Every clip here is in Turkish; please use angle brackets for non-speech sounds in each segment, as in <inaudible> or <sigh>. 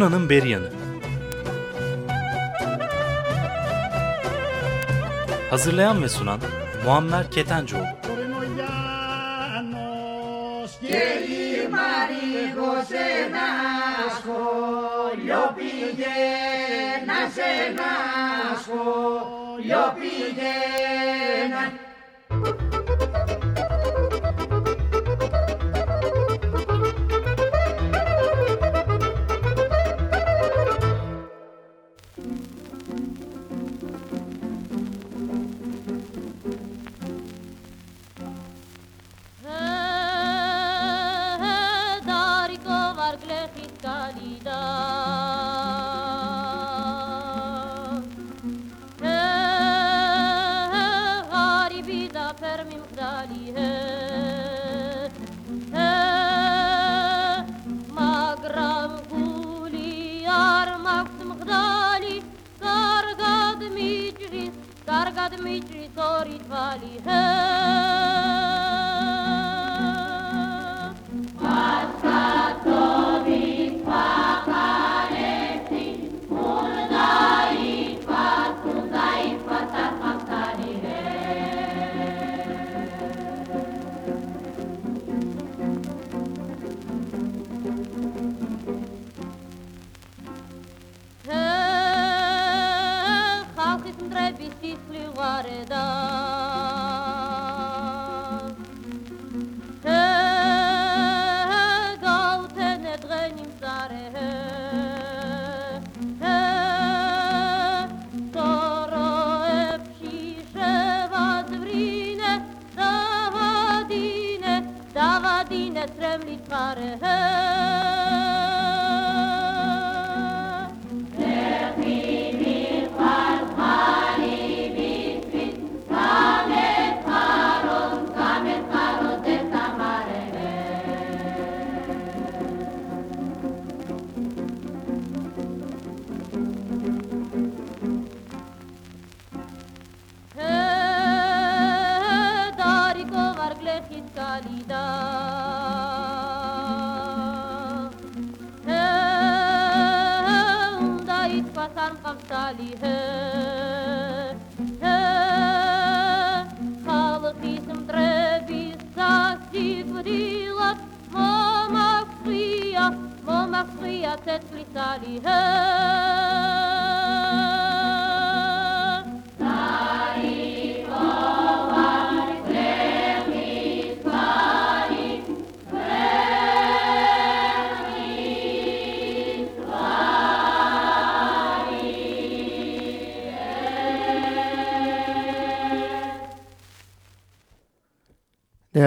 Tuna'nın Beri Hazırlayan ve sunan Muammer Ketencoğlu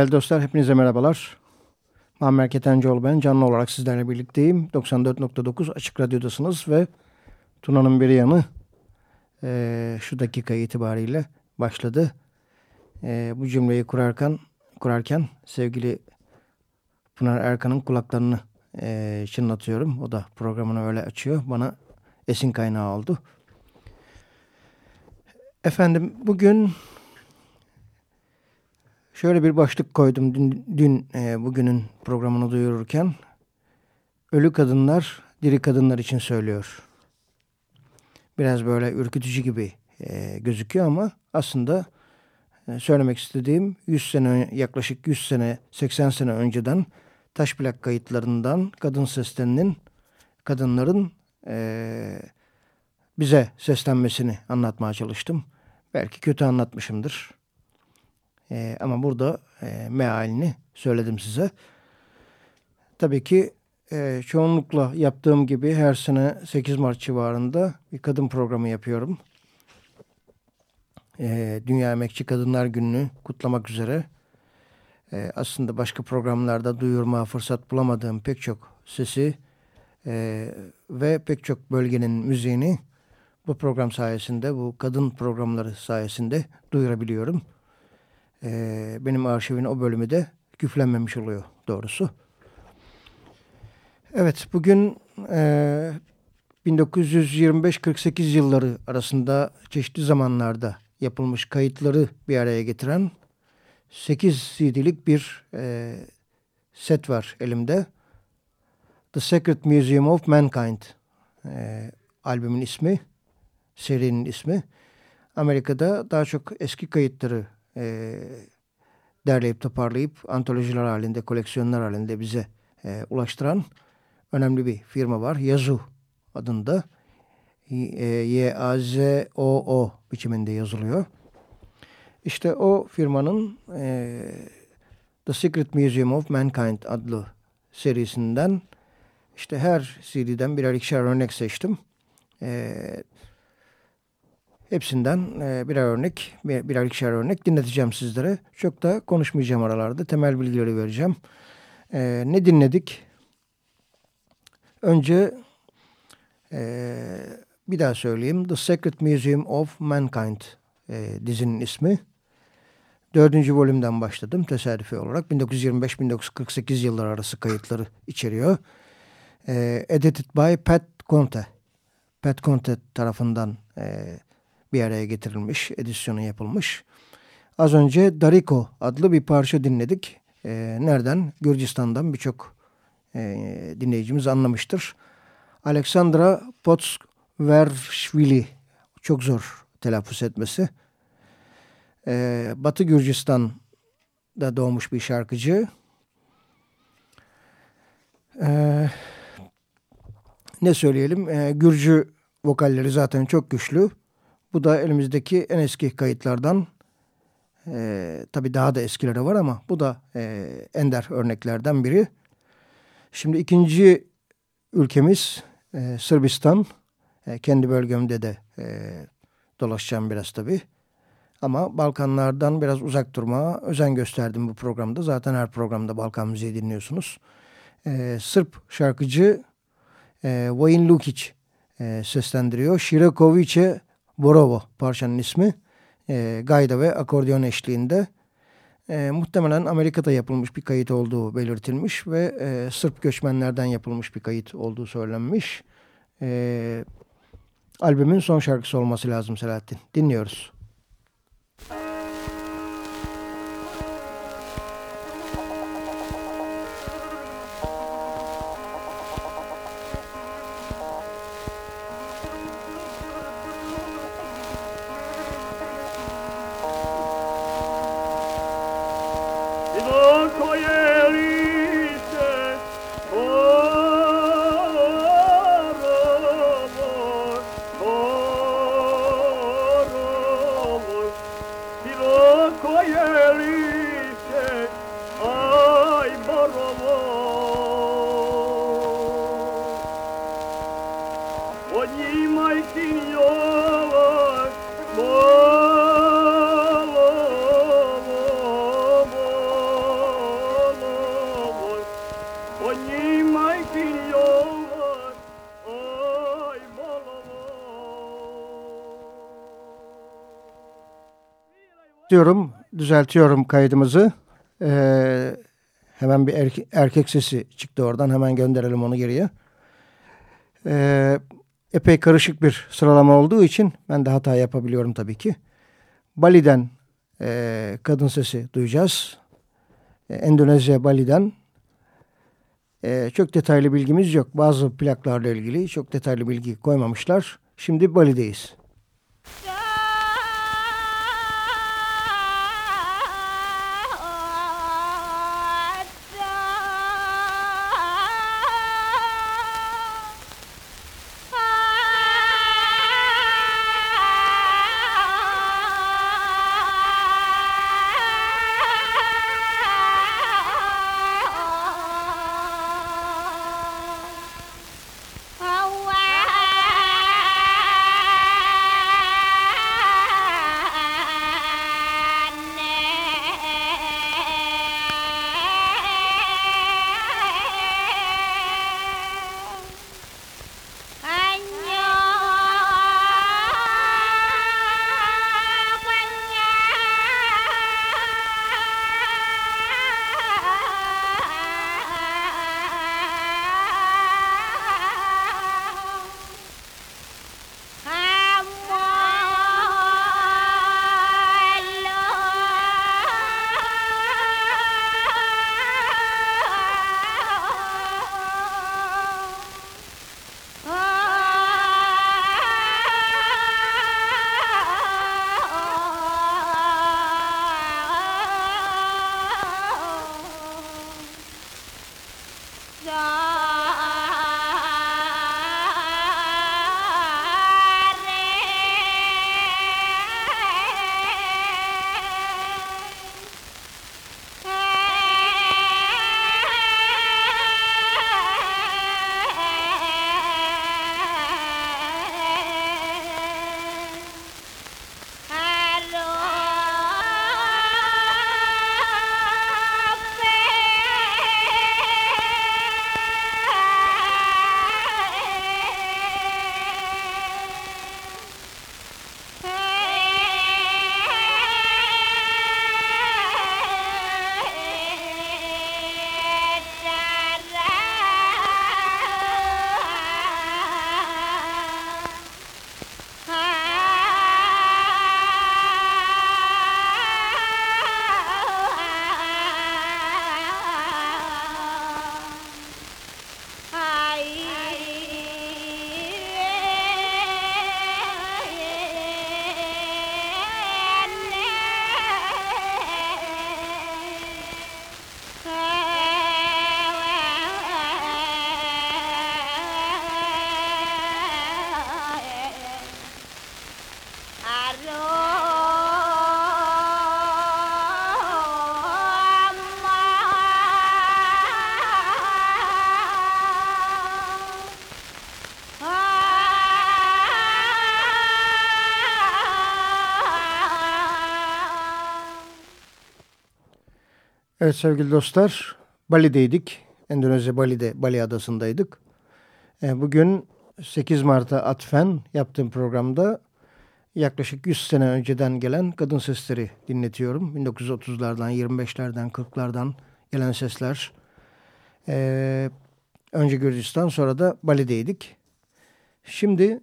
Değerli dostlar hepinize merhabalar. Muammer Ketencoğlu ben. Canlı olarak sizlerle birlikteyim. 94.9 Açık Radyo'dasınız ve Tuna'nın bir yanı e, şu dakika itibariyle başladı. E, bu cümleyi kurarken, kurarken sevgili Pınar Erkan'ın kulaklarını e, çınlatıyorum. O da programını öyle açıyor. Bana esin kaynağı oldu. Efendim bugün Şöyle bir başlık koydum dün, dün e, bugünün programını duyururken. Ölü kadınlar diri kadınlar için söylüyor. Biraz böyle ürkütücü gibi e, gözüküyor ama aslında e, söylemek istediğim 100 sene yaklaşık 100 sene 80 sene önceden taş plak kayıtlarından kadın seslerinin kadınların e, bize seslenmesini anlatmaya çalıştım. belki kötü anlatmışımdır. E, ama burada e, mealini söyledim size. Tabii ki e, çoğunlukla yaptığım gibi her sene 8 Mart civarında bir kadın programı yapıyorum. E, Dünya Emekçi Kadınlar Günü'nü kutlamak üzere. E, aslında başka programlarda duyurma fırsat bulamadığım pek çok sesi e, ve pek çok bölgenin müziğini bu program sayesinde, bu kadın programları sayesinde duyurabiliyorum. E, benim arşivin o bölümü de küflenmemiş oluyor doğrusu. Evet, bugün e, 1925-48 yılları arasında çeşitli zamanlarda yapılmış kayıtları bir araya getiren 8 CD'lik bir e, set var elimde. The Secret Museum of Mankind e, albümün ismi, serinin ismi. Amerika'da daha çok eski kayıtları e, derleyip toparlayıp antolojiler halinde, koleksiyonlar halinde bize e, ulaştıran önemli bir firma var. Yazoo adında. Y-A-Z-O-O biçiminde yazılıyor. İşte o firmanın e, The Secret Museum of Mankind adlı serisinden işte her CD'den birer ikişer örnek seçtim. E, hepsinden e, birer örnek, birer ikişer örnek dinleteceğim sizlere. Çok da konuşmayacağım aralarda. Temel bilgileri vereceğim. E, ne dinledik? Önce e, bir daha söyleyeyim. The Secret Museum of Mankind dizinin ismi. Dördüncü bölümden başladım tesadüfi olarak. 1925-1948 yıllar arası kayıtları içeriyor. Edited by Pat Conte. Pat Conte tarafından e, bir araya getirilmiş, edisyonu yapılmış. Az önce Dariko adlı bir parça dinledik. E, nereden? Gürcistan'dan birçok e, dinleyicimiz anlamıştır. Alexandra Potsvershvili çok zor telaffuz etmesi. E, Batı Gürcistan'da doğmuş bir şarkıcı. E, ne söyleyelim? E, Gürcü vokalleri zaten çok güçlü. Bu da elimizdeki en eski kayıtlardan. E, tabii daha da eskileri var ama bu da e, ender örneklerden biri. Şimdi ikinci ülkemiz e, Sırbistan. E, kendi bölgemde de e, dolaşacağım biraz tabii. Ama Balkanlardan biraz uzak durmaya özen gösterdim bu programda. Zaten her programda Balkan müziği dinliyorsunuz. E, Sırp şarkıcı e, Vojin Lukic e, seslendiriyor. Širakovice Borovo parçanın ismi. E, gayda ve akordeon eşliğinde. E, muhtemelen Amerika'da yapılmış bir kayıt olduğu belirtilmiş ve e, Sırp göçmenlerden yapılmış bir kayıt olduğu söylenmiş. E, albümün son şarkısı olması lazım Selahattin. Dinliyoruz. Diyorum, düzeltiyorum kaydımızı. Ee, hemen bir erke erkek sesi çıktı oradan. Hemen gönderelim onu geriye. Ee, epey karışık bir sıralama olduğu için ben de hata yapabiliyorum tabii ki. Bali'den e, kadın sesi duyacağız. E, Endonezya Bali'den. E, çok detaylı bilgimiz yok. Bazı plaklarla ilgili çok detaylı bilgi koymamışlar. Şimdi Bali'deyiz. Evet sevgili dostlar, Bali'deydik. Endonezya Bali'de, Bali adasındaydık. E, bugün 8 Mart'a atfen yaptığım programda yaklaşık 100 sene önceden gelen kadın sesleri dinletiyorum. 1930'lardan, 25'lerden, 40'lardan gelen sesler. Ee, önce Gürcistan sonra da Bali'deydik. Şimdi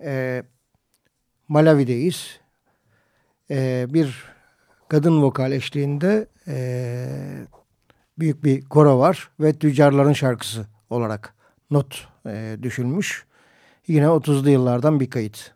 e, Malawi'deyiz. E, bir kadın vokal eşliğinde e, büyük bir koro var ve tüccarların şarkısı olarak not e, düşülmüş. Yine 30'lu yıllardan bir kayıt.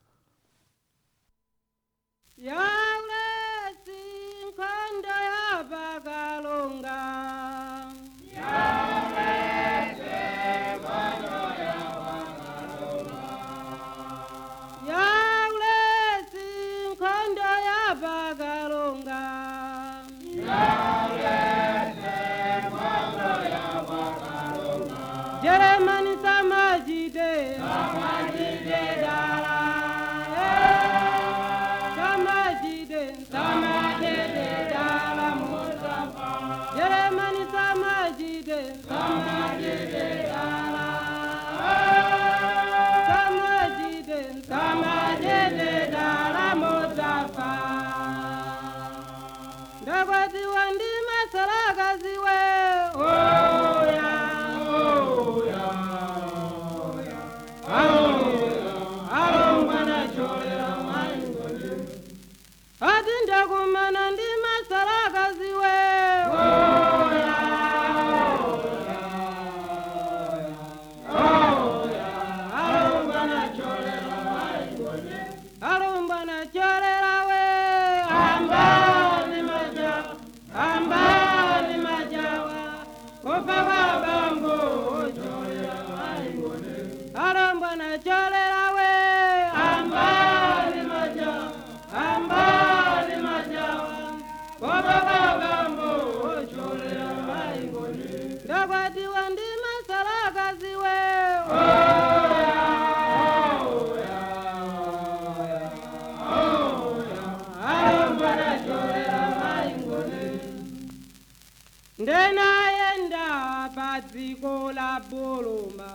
ndenayenda pa dziko la boloma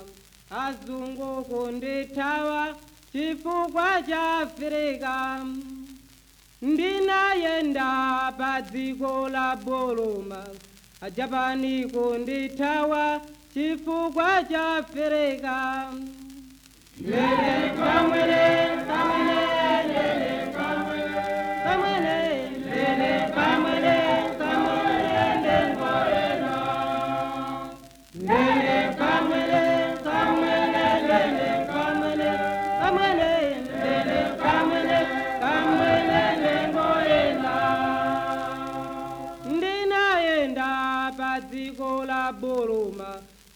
azungu ndithawa chifukwa cha afirika ndinayenda pa dziko la boloma ajapaniko ndithawa chifukwa cha afirika mwere kwa pamwere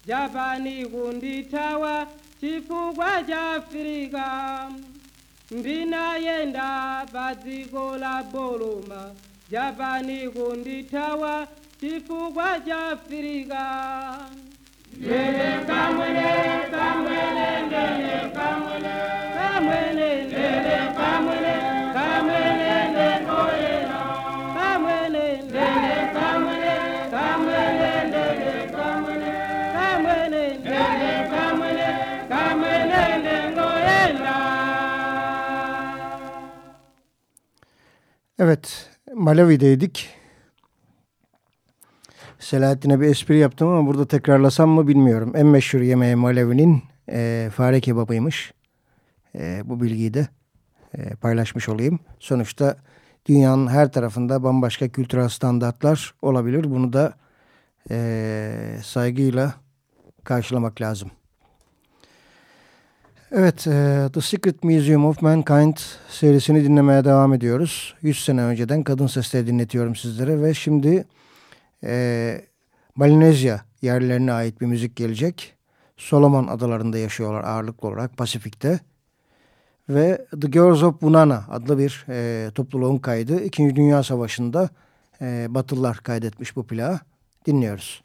japani kunditawa chifukwa cha afrika. Ndinayenda padziko la boloma japani kunditawa chifukwa cha afrika. Ndele kamwele kamwele ndele kamwele kamwele ndele kamwele Evet, Malawi'deydik. Selahattin'e bir espri yaptım ama burada tekrarlasam mı bilmiyorum. En meşhur yemeği Malawi'nin e, fare kebabıymış. E, bu bilgiyi de e, paylaşmış olayım. Sonuçta dünyanın her tarafında bambaşka kültürel standartlar olabilir. Bunu da e, saygıyla karşılamak lazım. Evet, e, The Secret Museum of Mankind serisini dinlemeye devam ediyoruz. 100 sene önceden kadın sesleri dinletiyorum sizlere ve şimdi e, Malinezya yerlerine ait bir müzik gelecek. Solomon adalarında yaşıyorlar ağırlıklı olarak Pasifik'te. Ve The Girls of Bunana adlı bir e, topluluğun kaydı. İkinci Dünya Savaşı'nda e, Batılılar kaydetmiş bu plağı. Dinliyoruz.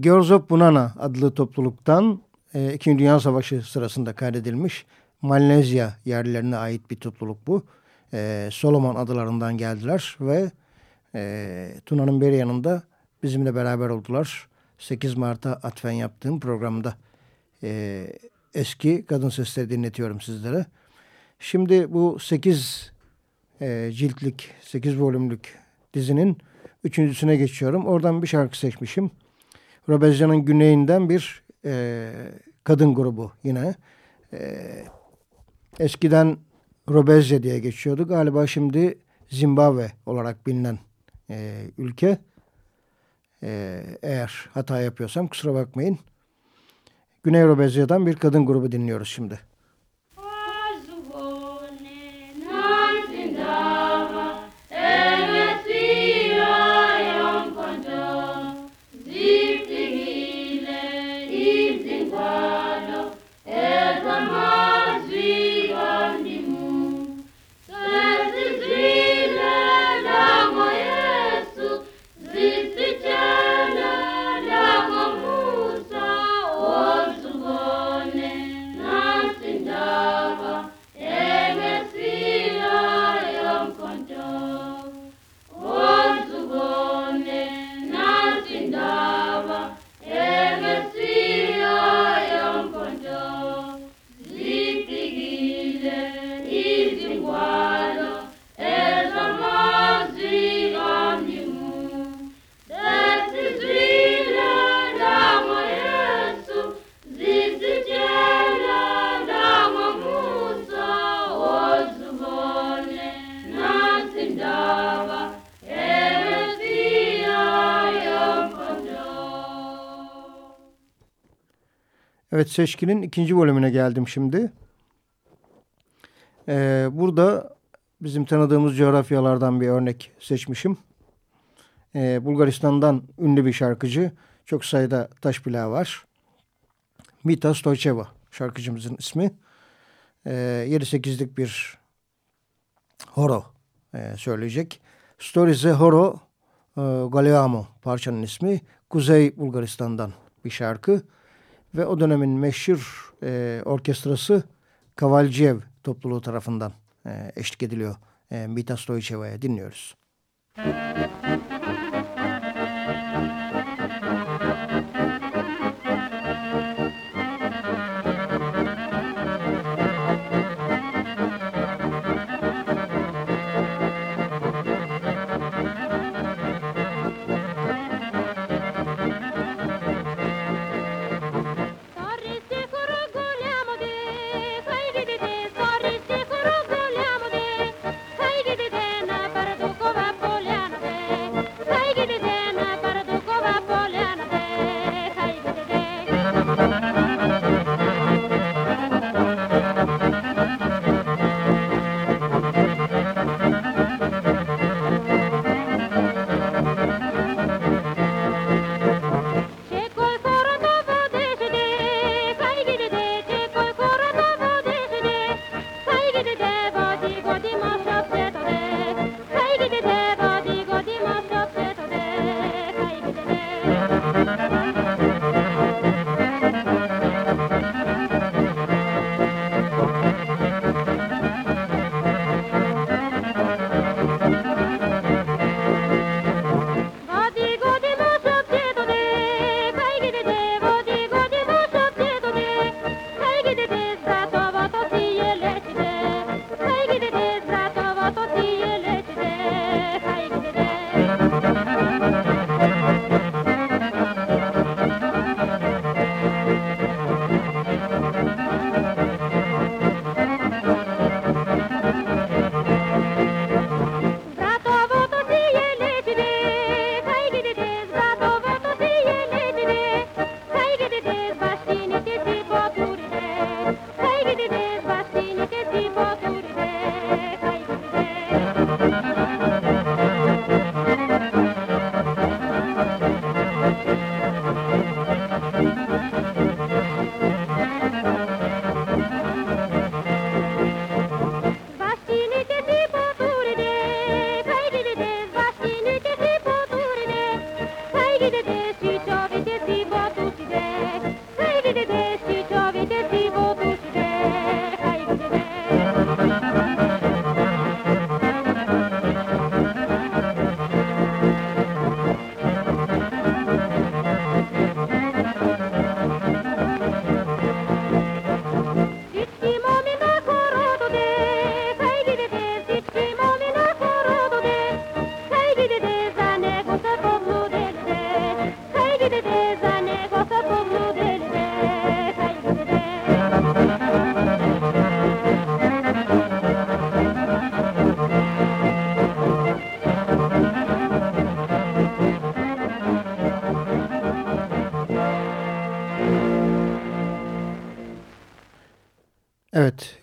Gyorzop Bunana adlı topluluktan e, İkinci Dünya Savaşı sırasında kaydedilmiş Malezya yerlilerine ait bir topluluk bu. E, Solomon adalarından geldiler ve e, Tuna'nın beri yanında bizimle beraber oldular. 8 Mart'a atfen yaptığım programda e, eski kadın sesleri dinletiyorum sizlere. Şimdi bu 8 e, ciltlik, 8 volümlük dizinin üçüncüsüne geçiyorum. Oradan bir şarkı seçmişim. Robezya'nın güneyinden bir e, kadın grubu yine. E, eskiden Robezya diye geçiyordu. Galiba şimdi Zimbabwe olarak bilinen e, ülke. E, eğer hata yapıyorsam kusura bakmayın. Güney Robezya'dan bir kadın grubu dinliyoruz şimdi. Evet Seçkin'in ikinci bölümüne geldim şimdi. Ee, burada bizim tanıdığımız coğrafyalardan bir örnek seçmişim. Ee, Bulgaristan'dan ünlü bir şarkıcı. Çok sayıda taş plağı var. Mita Stoycheva şarkıcımızın ismi. Ee, 7-8'lik bir horo e, söyleyecek. Storize Horo e, Galeamo parçanın ismi. Kuzey Bulgaristan'dan bir şarkı ve o dönemin meşhur e, orkestrası Kavalciev topluluğu tarafından e, eşlik ediliyor. E, Mita Stoicheva'ya dinliyoruz. Müzik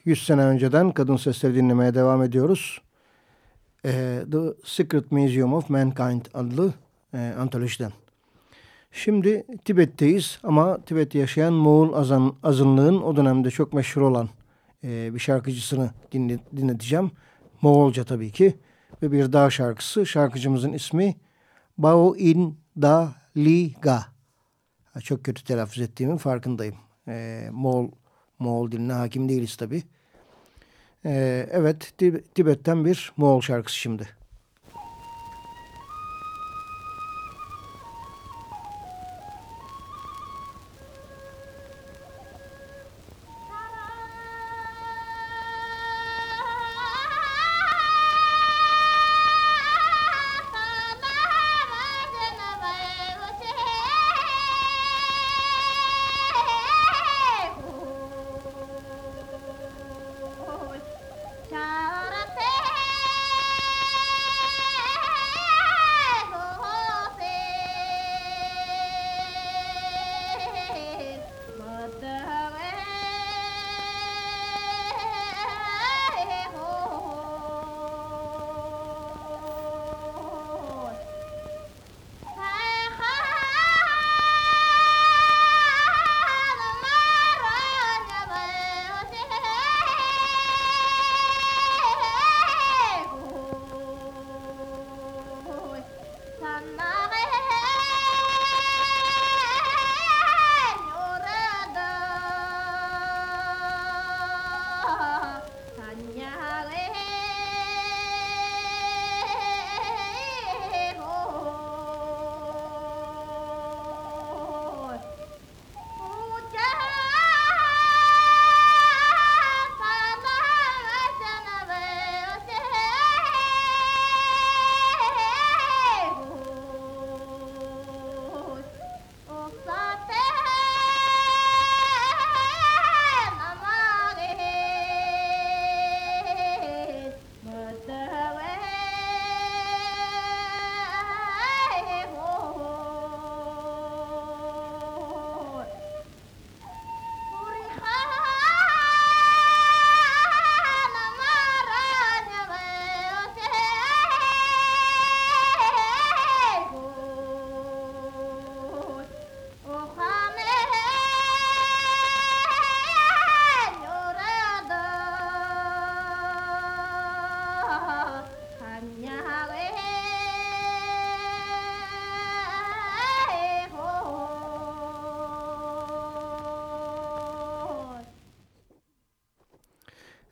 100 sene önceden kadın sesleri dinlemeye devam ediyoruz. E, The Secret Museum of Mankind adlı e, antolojiden. Şimdi Tibet'teyiz ama Tibet'te yaşayan Moğol azan, azınlığın o dönemde çok meşhur olan e, bir şarkıcısını dinle, dinleteceğim. Moğolca tabii ki ve bir dağ şarkısı. Şarkıcımızın ismi Bao In Da Liga. Çok kötü telaffuz ettiğimin farkındayım. E, Moğol Moğol diline hakim değiliz tabi. Ee, evet Tibet'ten bir Moğol şarkısı şimdi.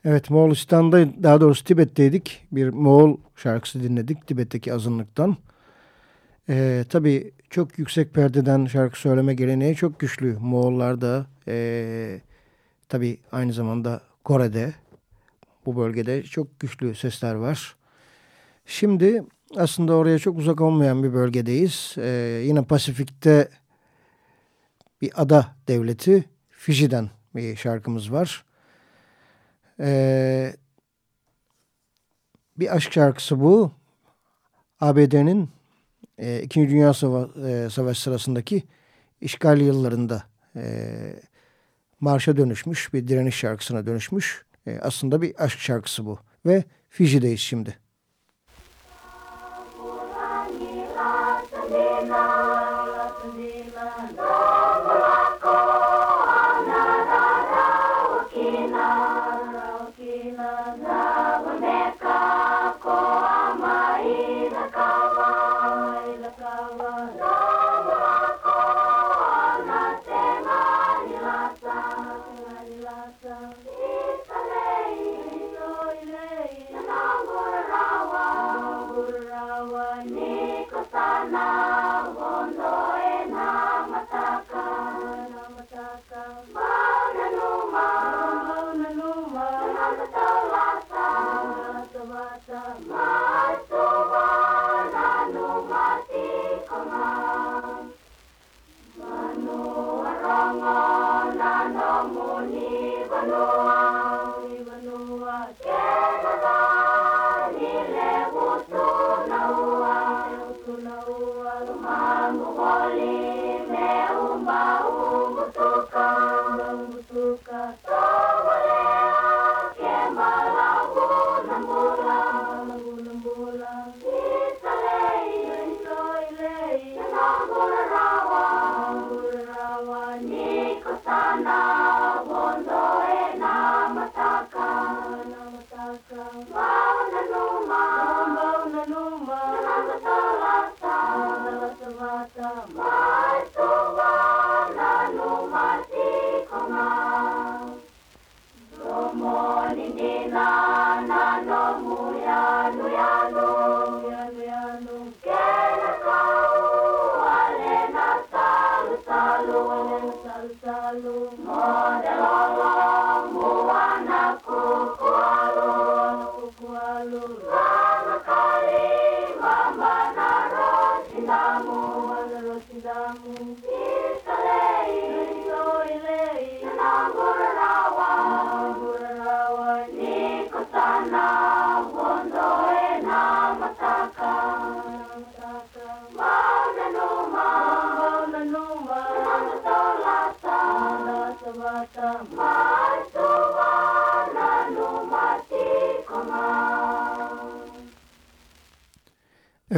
Evet Moğolistan'da daha doğrusu Tibet'teydik. Bir Moğol şarkısı dinledik Tibet'teki azınlıktan. Ee, tabii çok yüksek perdeden şarkı söyleme geleneği çok güçlü. Moğollarda ee, tabii aynı zamanda Kore'de bu bölgede çok güçlü sesler var. Şimdi aslında oraya çok uzak olmayan bir bölgedeyiz. Ee, yine Pasifik'te bir ada devleti Fiji'den bir şarkımız var. Ee, bir aşk şarkısı bu. ABD'nin e, İkinci Dünya Sava e, Savaşı sırasındaki işgal yıllarında e, marşa dönüşmüş, bir direniş şarkısına dönüşmüş. E, aslında bir aşk şarkısı bu. Ve Fiji'deyiz şimdi. Nikosana, Bondoena.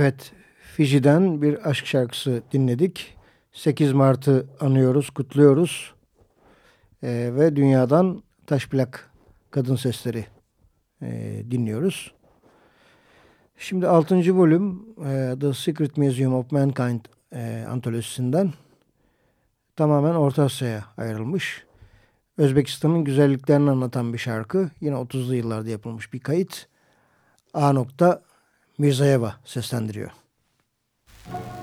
Evet, Fiji'den bir aşk şarkısı dinledik. 8 Mart'ı anıyoruz, kutluyoruz. Ee, ve dünyadan taş plak kadın sesleri e, dinliyoruz. Şimdi 6. bölüm e, The Secret Museum of Mankind e, antolojisinden tamamen Orta Asya'ya ayrılmış. Özbekistan'ın güzelliklerini anlatan bir şarkı. Yine 30'lu yıllarda yapılmış bir kayıt. A. Mirzayeva seslendiriyor. Evet,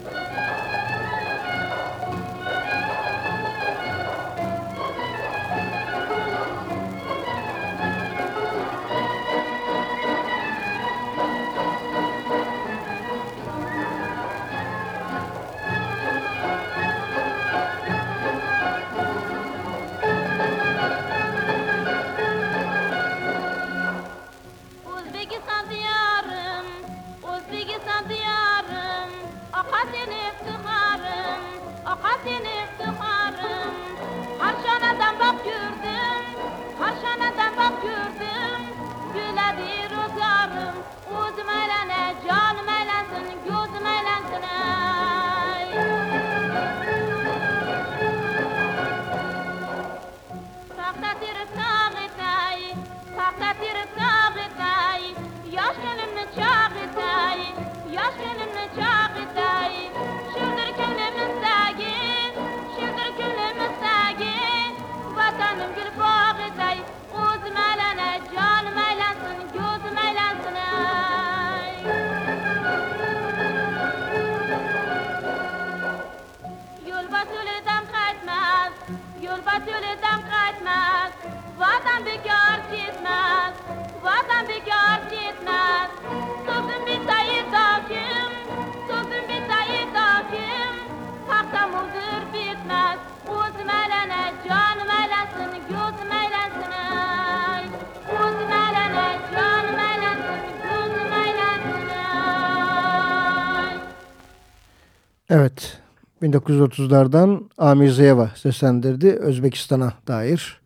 1930'lardan Amir Zeyeva seslendirdi. Özbekistan'a dair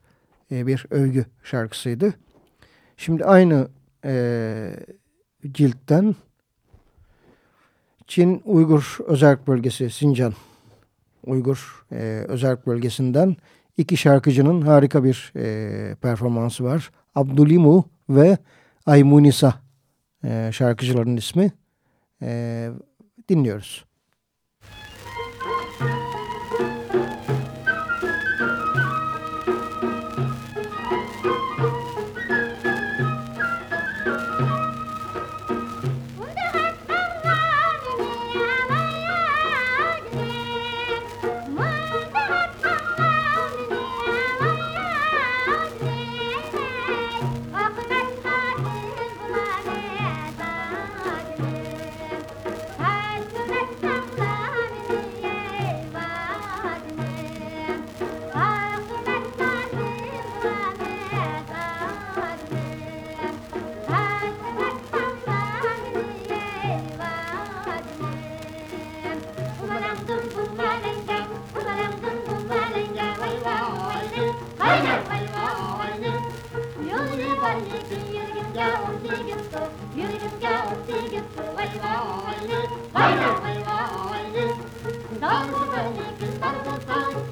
e, bir övgü şarkısıydı. Şimdi aynı e, ciltten Çin Uygur Özerk Bölgesi Sincan Uygur e, Özerk Bölgesi'nden iki şarkıcının harika bir e, performansı var. Abdulimu ve Aymunisa e, şarkıcıların ismi. E, dinliyoruz.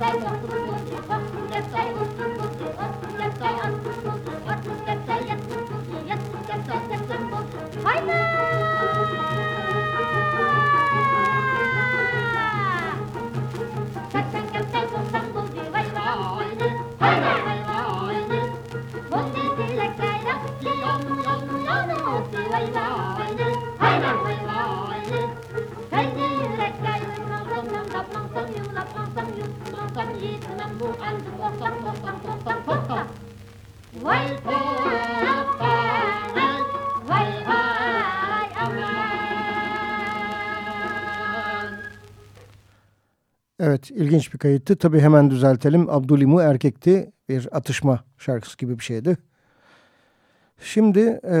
Thank you. Evet ilginç bir kayıttı. Tabii hemen düzeltelim. Abdülimu erkekti. Bir atışma şarkısı gibi bir şeydi. Şimdi e,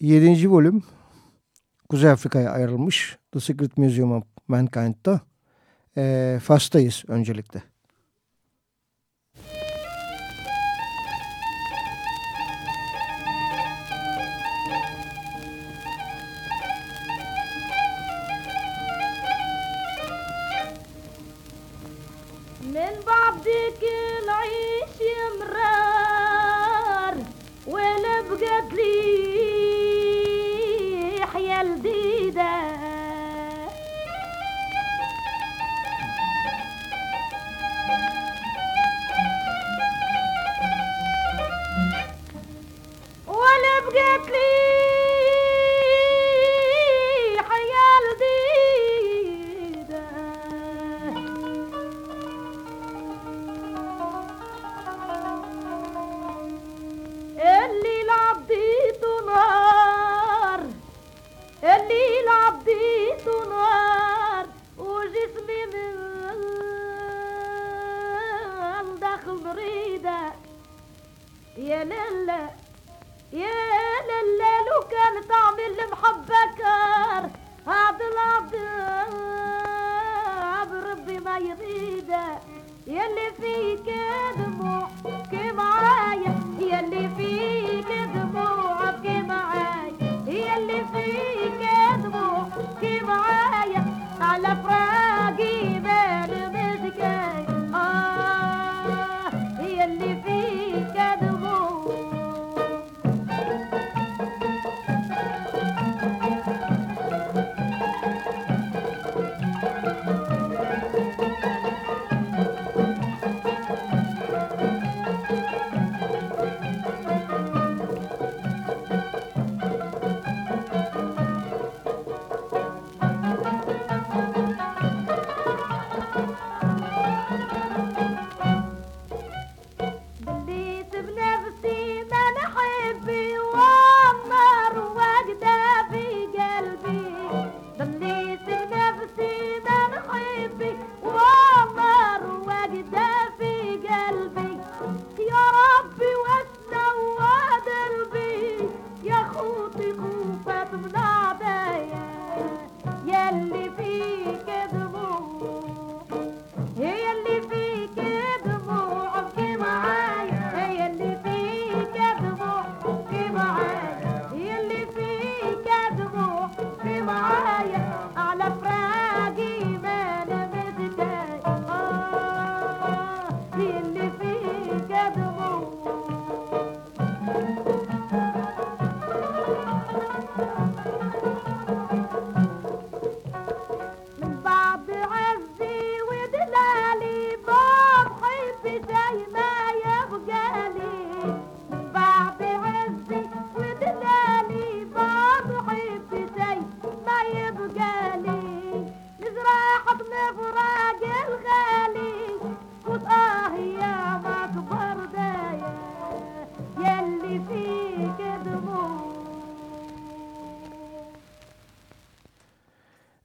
7. bölüm Kuzey Afrika'ya ayrılmış. The Secret Museum of Mankind'da. E, Fas'tayız öncelikle.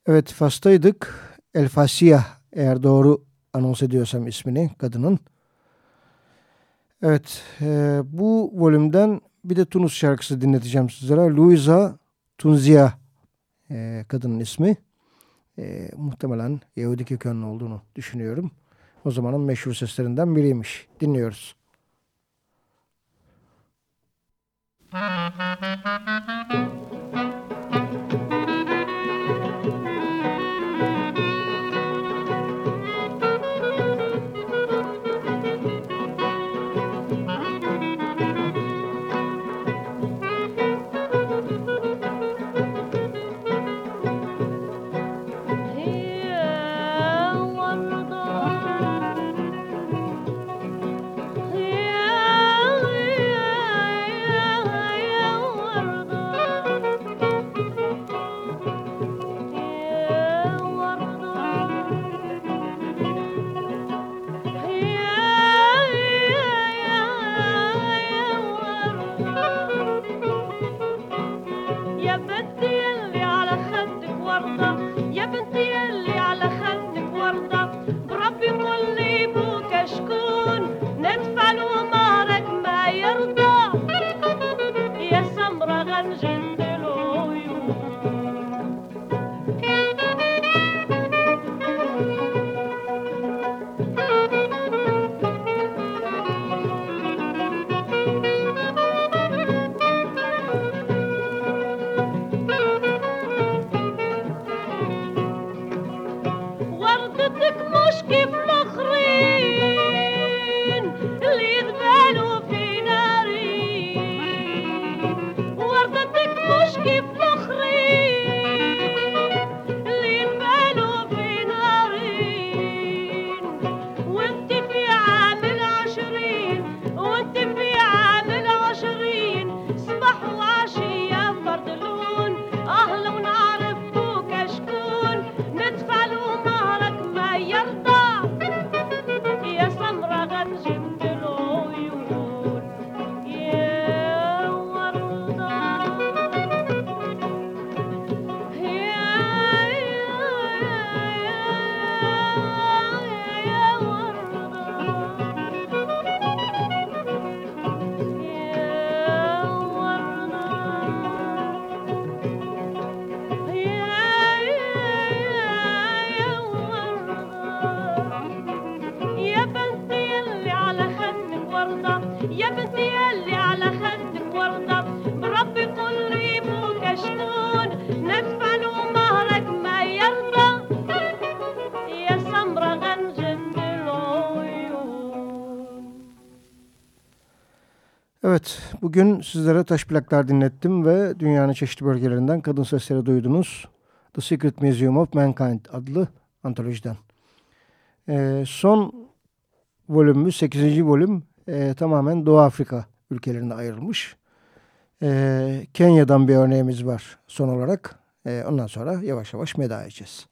Evet Fas'taydık. El Fasiyah eğer doğru anons ediyorsam ismini kadının. Evet e, bu volümden bir de Tunus şarkısı dinleteceğim sizlere. Luisa Tunzia e, kadının ismi. E, muhtemelen Yahudi kökenli olduğunu düşünüyorum. O zamanın meşhur seslerinden biriymiş. Dinliyoruz. Müzik <laughs> Evet, bugün sizlere taş plaklar dinlettim ve dünyanın çeşitli bölgelerinden kadın sesleri duydunuz. The Secret Museum of Mankind adlı antolojiden. Ee, son volümümüz, 8. volüm e, tamamen Doğu Afrika ülkelerine ayrılmış. Ee, Kenya'dan bir örneğimiz var son olarak. Ee, ondan sonra yavaş yavaş meda edeceğiz.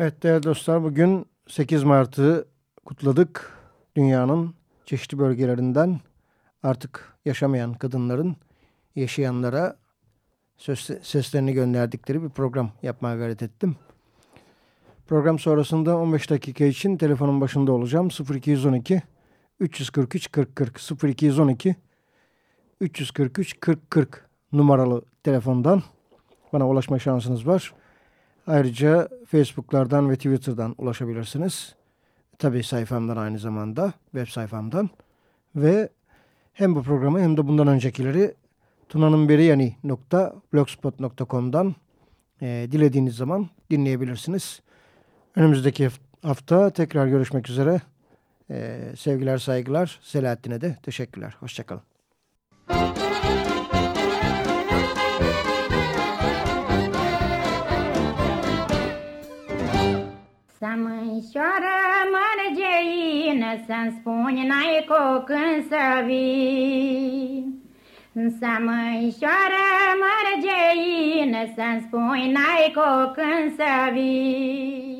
Evet değerli dostlar bugün 8 Mart'ı kutladık. Dünyanın çeşitli bölgelerinden artık yaşamayan kadınların yaşayanlara söz, seslerini gönderdikleri bir program yapmaya gayret ettim. Program sonrasında 15 dakika için telefonun başında olacağım. 0212 343 40 40 0212 343 40 40 numaralı telefondan bana ulaşma şansınız var. Ayrıca Facebook'lardan ve Twitter'dan ulaşabilirsiniz. Tabii sayfamdan aynı zamanda, web sayfamdan. Ve hem bu programı hem de bundan öncekileri tunanınberiyani.blogspot.com'dan e, dilediğiniz zaman dinleyebilirsiniz. Önümüzdeki hafta tekrar görüşmek üzere. E, sevgiler, saygılar. Selahattin'e de teşekkürler. Hoşçakalın. Să mânșoară mărgeină, Să-mi spuni n-ai cu când să vii. Să mânșoară mărgeină, Să-mi spuni n-ai cu când să vii.